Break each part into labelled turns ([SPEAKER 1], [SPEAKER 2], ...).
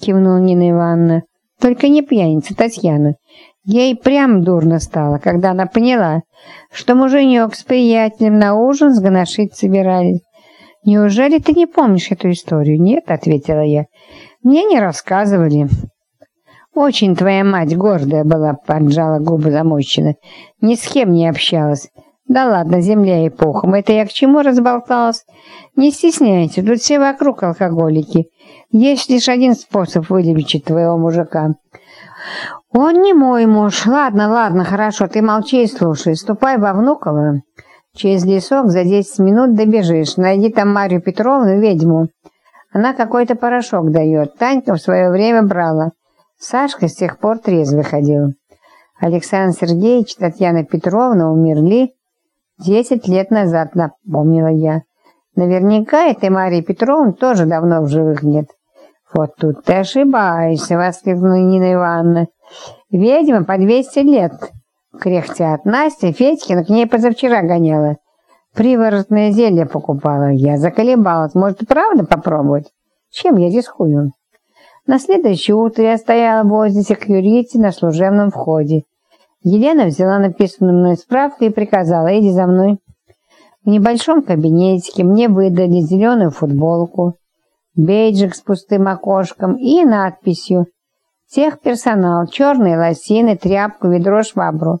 [SPEAKER 1] кивнула Нина Ивановна. Только не пьяница Татьяна. Ей прям дурно стало, когда она поняла, что муженек с приятелем на ужин сгоношить собирались. «Неужели ты не помнишь эту историю?» «Нет», — ответила я. «Мне не рассказывали». «Очень твоя мать гордая была», — поджала губы замойщина. «Ни с кем не общалась». «Да ладно, земля и пухом. Это я к чему разболталась?» «Не стесняйся, тут все вокруг алкоголики. Есть лишь один способ вылечить твоего мужика». «Он не мой муж. Ладно, ладно, хорошо, ты молчи и слушай. Ступай во Внуково. Через лесок за десять минут добежишь. Найди там Марию Петровну, ведьму. Она какой-то порошок дает. Танька в свое время брала. Сашка с тех пор трезвый ходил. Александр Сергеевич Татьяна Петровна умерли десять лет назад, напомнила я. Наверняка этой Марии Петровны тоже давно в живых нет. «Вот тут ты ошибаешься!» — воскликнула Нина Ивановна. «Ведьма по двести лет!» Кряхтят. Настя Федькина к ней позавчера гоняла. Приворотное зелье покупала. Я заколебалась. Может, правда попробовать? Чем я рискую? На следующее утро я стояла возле секьюрити на служебном входе. Елена взяла написанную мной справку и приказала, иди за мной. В небольшом кабинетике мне выдали зеленую футболку, бейджик с пустым окошком и надписью «Техперсонал, черные лосины, тряпку, ведро, швабру».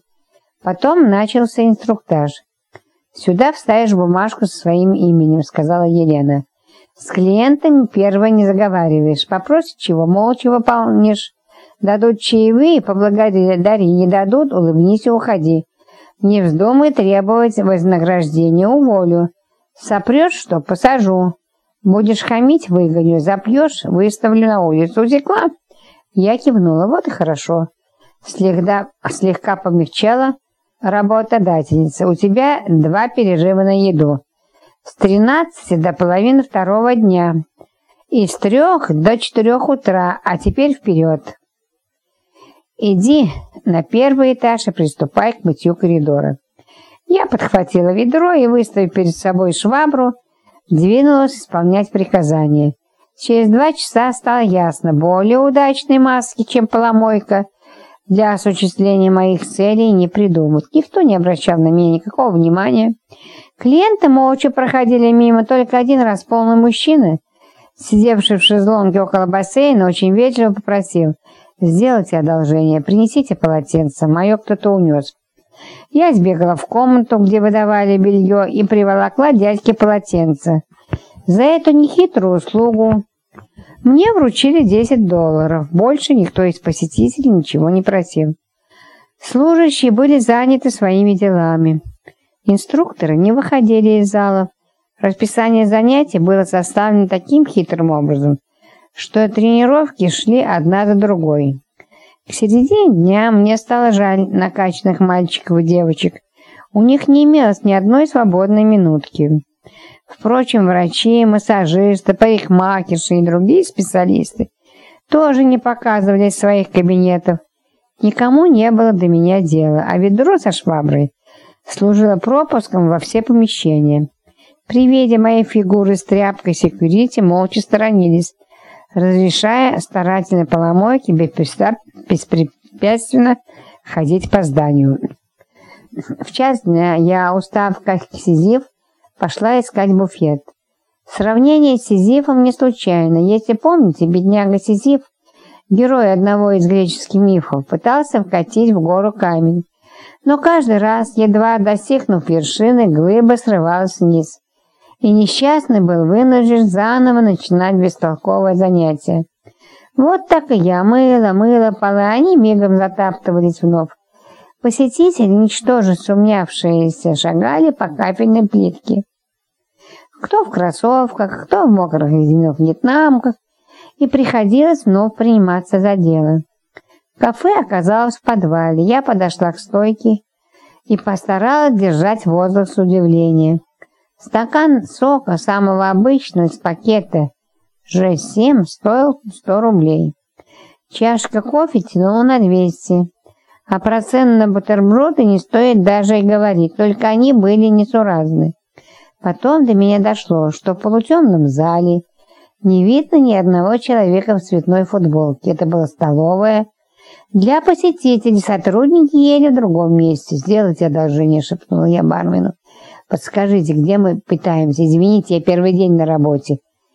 [SPEAKER 1] Потом начался инструктаж. «Сюда вставишь бумажку со своим именем», — сказала Елена. «С клиентами первое не заговариваешь. Попросят чего, молча выполнишь. Дадут чаевые, поблагодари. Не дадут, улыбнись и уходи. Не вздумай требовать вознаграждения, уволю. Сопрешь, что посажу. Будешь хамить, выгоню. Запьешь, выставлю на улицу. Утекла?» Я кивнула. Вот и хорошо. Слегка, слегка помягчала работодательница. У тебя два перерыва на еду. С 13 до половины второго дня. И с трех до четырех утра. А теперь вперед. Иди на первый этаж и приступай к мытью коридора. Я подхватила ведро и, выставив перед собой швабру, двинулась исполнять приказание. Через два часа стало ясно, более удачной маски, чем поломойка, для осуществления моих целей не придумать. Никто не обращал на меня никакого внимания. Клиенты молча проходили мимо, только один раз полный мужчина, сидевший в шезлонге около бассейна, очень вежливо попросил «Сделайте одолжение, принесите полотенце, мое кто-то унес». Я сбегала в комнату, где выдавали белье, и приволокла дядьке полотенце. За эту нехитрую услугу мне вручили 10 долларов. Больше никто из посетителей ничего не просил. Служащие были заняты своими делами. Инструкторы не выходили из залов. Расписание занятий было составлено таким хитрым образом, что тренировки шли одна за другой. К середине дня мне стало жаль накачанных мальчиков и девочек. У них не имелось ни одной свободной минутки. Впрочем, врачи, массажисты, парикмахерши и другие специалисты тоже не показывались в своих кабинетов. Никому не было до меня дела, а ведро со шваброй служило пропуском во все помещения. При виде моей фигуры с тряпкой секьюрити молча сторонились, разрешая старательной поломойке беспрепятственно ходить по зданию. В час дня я, устав как сизиф, пошла искать буфет. Сравнение с Сизифом не случайно. Если помните, бедняга Сизиф, герой одного из греческих мифов, пытался вкатить в гору камень. Но каждый раз, едва достигнув вершины, глыба срывалась вниз и несчастный был вынужден заново начинать бестолковое занятие. Вот так и я мыла, мыла полы, они мигом затаптывались вновь. Посетители, ничтоже сумнявшиеся, шагали по капельной плитке. Кто в кроссовках, кто в мокрых резиновых вьетнамках, и приходилось вновь приниматься за дело. Кафе оказалось в подвале. Я подошла к стойке и постаралась держать воздух с удивлением. Стакан сока, самого обычного, из пакета G7, стоил 100 рублей. Чашка кофе тянула на 200. А про цены на бутерброды не стоит даже и говорить, только они были несуразны. Потом до меня дошло, что в полутемном зале не видно ни одного человека в цветной футболке. Это была столовая. Для посетителей сотрудники ели в другом месте. «Сделайте одолжение», — шепнула я бармену. Подскажите, где мы питаемся? Извините, я первый день на работе.